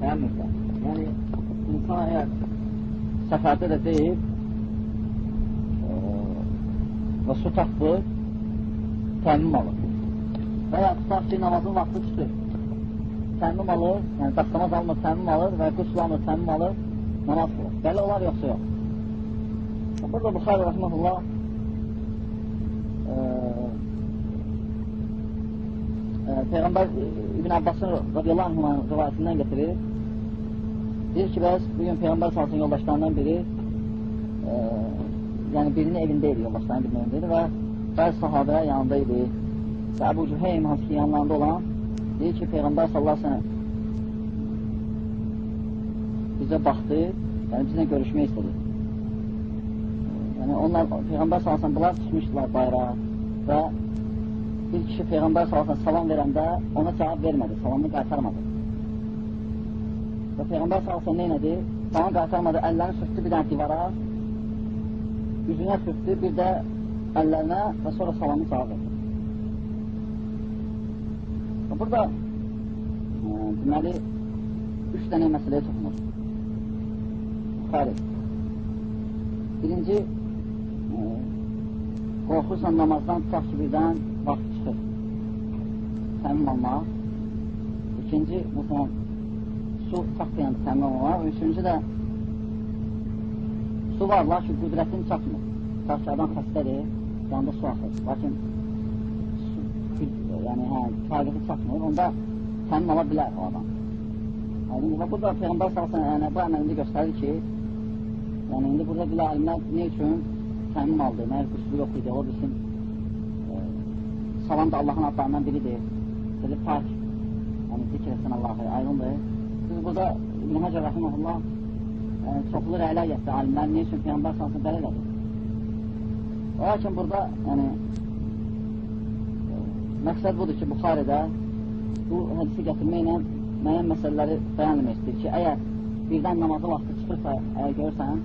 Təyyəmmürdə. Yəni, insan əgər səfərdə də deyil e, və su tapır, təmmim alır. Və ya tutaq ki, namazın vaxtı çıxır. Təmmim alır, yəni dastamaz almır, təmmim alır və qusl almır, təmmim alır, namaz qılır. Belə olar, yoxsa yox. Burada Buxarı Rəhməhullah e, e, Peyğəmbər İbn Abbasın radiyallahu anh rivayətindən getirir. Deyir ki, bəs bugün Peyğəmbər salsın yoldaşlarından biri e, yəni birinin evində idi, yoldaşlarının birinin evində idi və bəzi sahabələr yanında idi və Əbu Cüheym hansı ki yanlarında olan deyir ki, Peyğəmbər sallallahu aleyhi bizə baxdı, yəni bizlə görüşmək istedi. Yəni onlar Peyğəmbər sallallahu aleyhi bunlar çıxmışdılar bayrağa və bir kişi Peyğəmbər sallallahu aleyhi salam verəndə ona cavab vermədi, salamını qaytarmadı. Və Peyğəmbər sallallahu aleyhi nə edir? Salam qaytarmadı, əllərini sürtdü bir dənə divara, üzünə sürtdü, bir də əllərinə və sonra salamı cavab verdi. Burada e, deməli, üç dənə məsələyə toxunur. Buxarı. Birinci, e, qorxursan namazdan tutaq ki, birdən vaxt çıxır. Təmin almaq. İkinci, məsələn, su tapmayan təmin almaq. Üçüncü də, su var, lakin qüdrətin çatmır. Ki, adam xəstədir, yanında su axır. Lakin yəni hə, fəaliyyəti çatmır, onda təmin ala bilər o adam. Yəni, və burada Peyğəmbər salsın, yəni, bu əməlində göstərir ki, yəni, indi burada bilə alimlər ne üçün təmin aldı, məyər qüsulu yox idi, o bilsin, e, salam da Allahın adlarından biridir, dedi, pak, yəni, zikr etsin Allahı, ayrındır. Biz burada İbn Həcər Rəhiməhullah yəni, çoxlu rəylər getdi alimlər, ne üçün Peyğəmbər salsın belə elədi. Lakin burada, yəni, Məqsəd budur ki, Buxarədə bu hədisi gətirməklə müəyyən məsələləri bəyan etmək istəyir ki, əgər birdən namazı vaxtı çıxırsa, əgər görsən,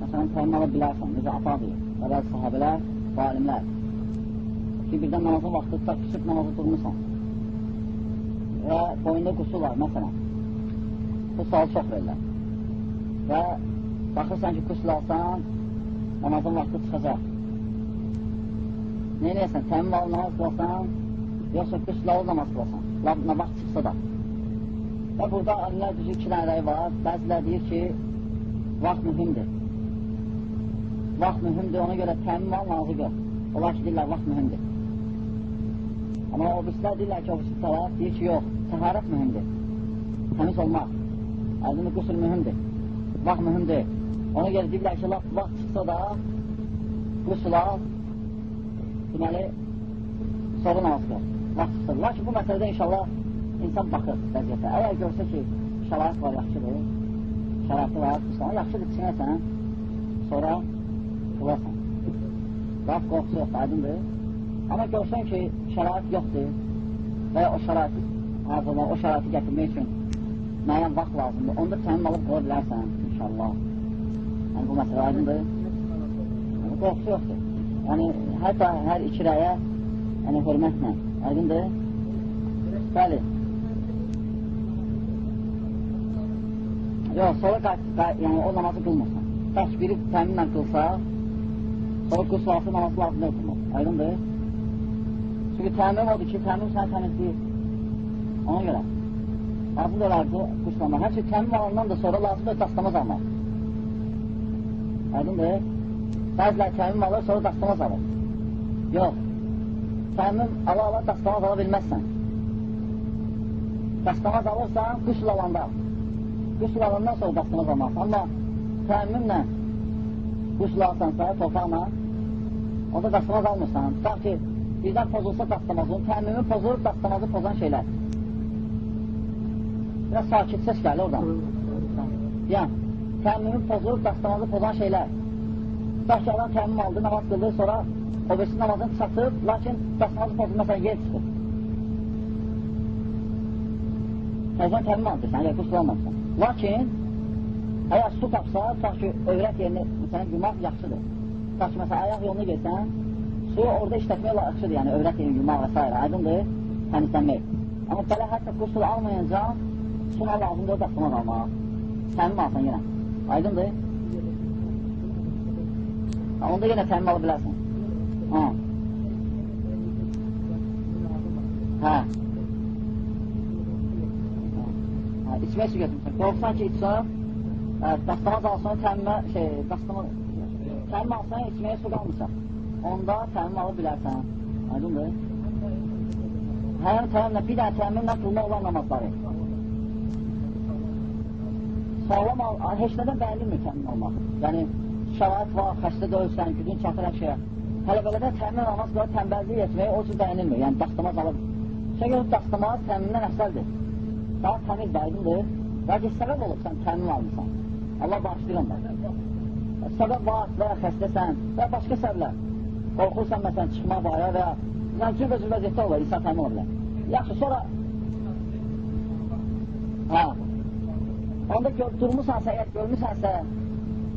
məsələn, təmin ala bilərsən, necə ata deyir, və bəzi sahabələr, alimlər, ki, birdən namazın vaxtı tutaq, küçük namazı durmuşsan və boyunda qusul var, məsələn, bu sual çox verirlər və baxırsan ki, qusul alsan, namazın vaxtı çıxacaq nə eləyəsən, təmin al namaz qılasan, yoxsa qüsləli namaz qılasan, nə vaxt çıxsa da. Və burada alimlər düzü iki dənə rəy var, bəzilər deyir ki, vaxt mühümdür. Vaxt mühümdür, ona görə təmin al namazı qıl. Onlar ki, deyirlər, vaxt mühümdür. Amma o birisilər deyirlər ki, o birisi tərəf deyir ki, yox, təharət mühümdür. Təmiz olmaq. Əzini qüsul mühümdür. Vaxt mühümdür. Ona görə deyirlər ki, vaxt çıxsa da qüsul al, deməli, soru namaz qılır, vaxtsızdır. Lakin bu məsələdə inşallah insan baxır vəziyyətə. Əgər görsə ki, şərait var, yaxşıdır, şəraiti var, İslam'a yaxşıdır, çinəsən, sonra qılarsan. Raf qorxusu yoxdur, aydındır. Amma görsən ki, şərait yoxdur və ya o şəraiti hazırlamaq, o şəraiti gətirmək üçün müəyyən vaxt lazımdır. Onda sənin alıb qoya bilərsən, inşallah. Yəni, bu məsələ aydındır. Yəni, qorxusu yoxdur. Yəni, hətta hər iki rəyə yəni, hörmətlə. Aydındır? Bəli. Yox, sonra qayt, qayt, yəni, o namazı qılmırsan. Tək biri təminlə qılsa, sonra qıslası namazı lazımda qılmır. Aydındır? Çünki təmin odur ki, təmin səni təmizləyir. Ona görə. Lazım olardı qıslamaq. Həmçin təmin alandan da sonra lazım da dastamaz almaq. Aydındır? Bəzilər təmim alır, sonra dastamaz alır. Yox. Təmim ala-ala dastamaz ala bilməzsən. Dastamaz alırsan, qüsül alanda. Qüsül alandan sonra dastamaz almazsan. Amma təmimlə qüsül alsansa, torpaqla, onda dastamaz almırsan. Tutaq ki, birdən pozulsa dastamazın, təmimi pozur, dastamazı pozan şeylər. Biraz sakit ses gəlir oradan. Yəni, təmimi pozur, dastamazı pozan şeylər. Tutaq ki, adam təmim aldı, namaz qıldı, sonra o birisi namazını çatıb, lakin dəsmazı pozulur, məsələn, yer çıxır. Təzən təmim aldı, sən əgər qusur olmazsan. Lakin, əgər su tapsa, tutaq ki, övrət yerini, məsələn, yumaq yaxşıdır. Tutaq ki, məsələn, ayaq yolunu gelsən, suyu orada işlətmək yaxşıdır, yəni övrət yerini yumaq və s. aydındır, təmizlənmək. Amma belə hətta qusul almayınca suna lazımdır o dəstəmaz almaq. Təmin alsan yenə. Aydındır? Onda yenə təmin ala bilərsən. Ha. Hə. Hə, içmək su götürmüsən. Qorxsan ki, içsən, dəstəmaz alsan, təminə, şey, dəstəmaz, təmin alsan, içməyə su qalmırsa, onda təmin ala bilərsən. Aydındır? Həyəm təminlə, bir dənə təminlə qılma olan namazları. Sağlam, heç nədən bəyənilmir təmin olmaq. Yəni, şərait var, xəstə döyürsən, gücün çatır hər şeyə. Tələbələrdə təmin namaz qılar, tənbəllik etməyə o cür bəyənilmir. Yəni, dastamaz alır. Şey yox, dastamaz təmindən əfsəldir. Daha təmiz aydındır. Lakin səbəb olub, sən təmin almışsan. Allah bağışlayır ondan. Səbəb var və xəstəsən və başqa səbəblər. Qorxursan, məsələn, çıxmaq var və ya Yəni, cürbəcür vəziyyətdə olur, insan təmin ola bilər. Yaxşı, sonra... Hə. Onda gör, durmusansə, əgər görmüsənsə,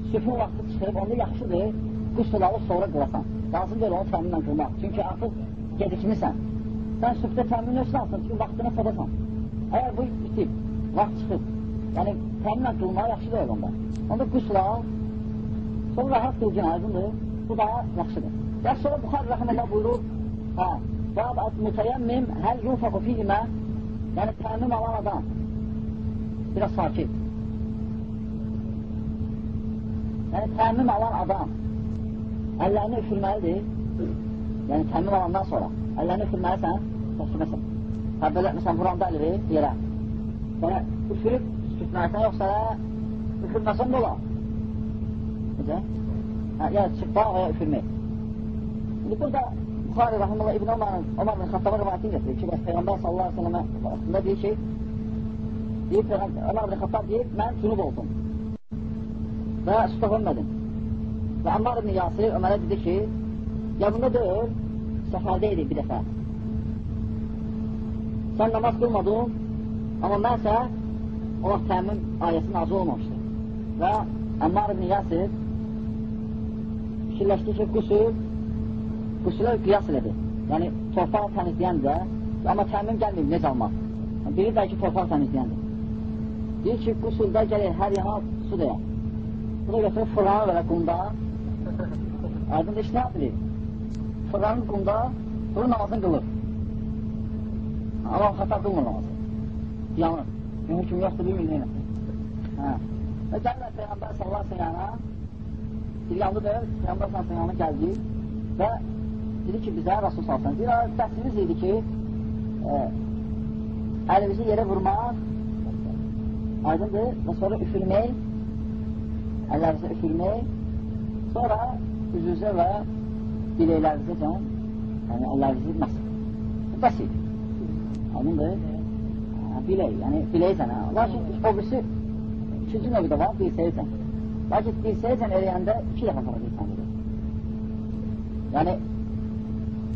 süfün vaxtı çıxırıb, onda yaxşıdır, qüsul alıb sonra qılasan. Lazım deyil onu təminlə qılmaq. Çünki artıq gedikmisən. Sən süfdə təmin ölsün alsın, çünki vaxtını sadasan. Əgər bu bitib, vaxt çıxıb, yəni təminlə qılmaq yaxşı deyil onda. Onda qüsul al, sonra rahat qılgın aydındır, bu daha yaxşıdır. Və sonra Buxar Rəhəməllah buyurur, Ha, bab müteyemmim hel yunfaku fihime yani temmim alan adam biraz sakit. Yani temmim alan adam ellerini üfürmelidir. Yani temmim alandan sonra ellerini üfürmelisən, təşkiməsən. Ha, belə, məsələn, vuranda əlini yerə. Yəni, üfürüb tutmelisən, yoxsa üfürməsən də olar. Necə? Ha, ya çıxmaq və ya üfürmək. İndi burada Buxari Rahimullah İbn Ömer'in Ömer bin Xattab'a rivayetini getirir ki, Peygamber sallallahu aleyhi ve sellem vaxtında deyir ki, deyir, Ömer bin Xattab deyir, mən cünub oldum və su tapılmadım. Və Ammar ibn Yasir Ömərə dedi ki, yadında deyil, səfərdə idi bir dəfə. Sən namaz qılmadın, amma mənsə o vaxt təmin ayəsinin acı olmamışdı. Və Ammar ibn Yasir fikirləşdi ki, qüsur Qüsülə qiyas elədi. Yəni, torpaq təmizləyəndə, amma təmin gəlməyib necə almaq. Yəni, biri bəlkə torpaq təmizləyəndir. Deyir ki, qüsüldə gəlir hər yana su deyə. Bu da götürür fırlanı belə qumda. Aydın iş nə bilir? Fırlanın qumda, bunu namazını qılır. Amma xəta qılmır namazı. Yanır. Yəni, hüküm yoxdur, bir milyon eləsin. Hə. Və gəlirlər Peyğəmbər sallallahu aleyhi ve sellemə, bir yanlı deyil, Peyğəmbər sallallahu aleyhi ve sellemə gəldi və dedi ki, bizə Rasul salsan, bir dərsimiz idi ki, e, əlimizi yerə vurmaq, aydındır, və sonra üfürmək, əllərimizi üfürmək, sonra üzünüzə və biləklərinizə can, yəni əllərinizi məsəl. Bəsit. Aydındır. Bilək, yəni biləksən. Lakin o birisi, üçüncü növdə var, dirsəyəcən. Lakin dirsəyəcən eləyəndə iki dəfə vuracaqsan. Yəni,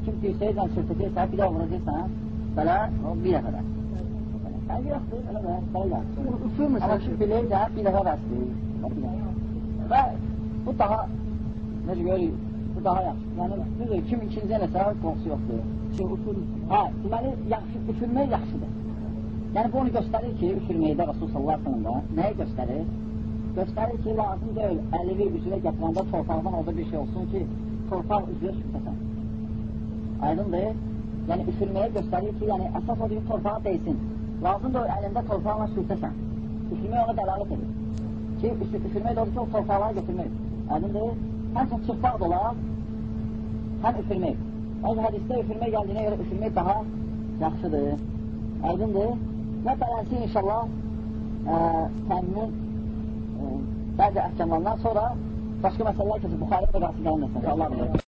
kim dirsəyəcən sürtəcəksə, bir də vuracaqsan, belə, o bir də. Fərqi yoxdur, elə də, belə. Üfürmürsən. Amma ki, biləyəcə, bir dəfə bəsdir. Və bu daha, necə görürük, bu daha yaxşı. Yəni, necə, kim ikinci eləsə, qorxusu yoxdur. Kim üfürmür. Hə, deməli, yaxşı, üfürmək yaxşıdır. Yəni, bu onu göstərir ki, üfürməkdə Rasul sallallahu aleyhi ve sellem nəyi göstərir? Göstərir ki, lazım deyil, əlini üzünə gətirəndə torpaqdan orada bir şey olsun ki, torpaq üzrə sürtəsən. Aydındır. Yəni üfürməyə göstərir ki, yəni əsas odur ki, torpağa deysin. Lazımdır o əlində torpaqla sürtəsən. Üfürmək ona dəlalət edir. Ki, üfürmək doğru ki, o torpaqları götürmək. Aydındır. Həmçin çıxmaq da olar, həm üfürmək. Az hədisdə üfürmək gəldiyinə görə üfürmək daha yaxşıdır. Aydındır. Və beləsi inşallah ə, təmin ə, bəzi əhkəmlardan sonra başqa məsələlər ki, Buxarə və Qasım gəlməsin. Allah bilir.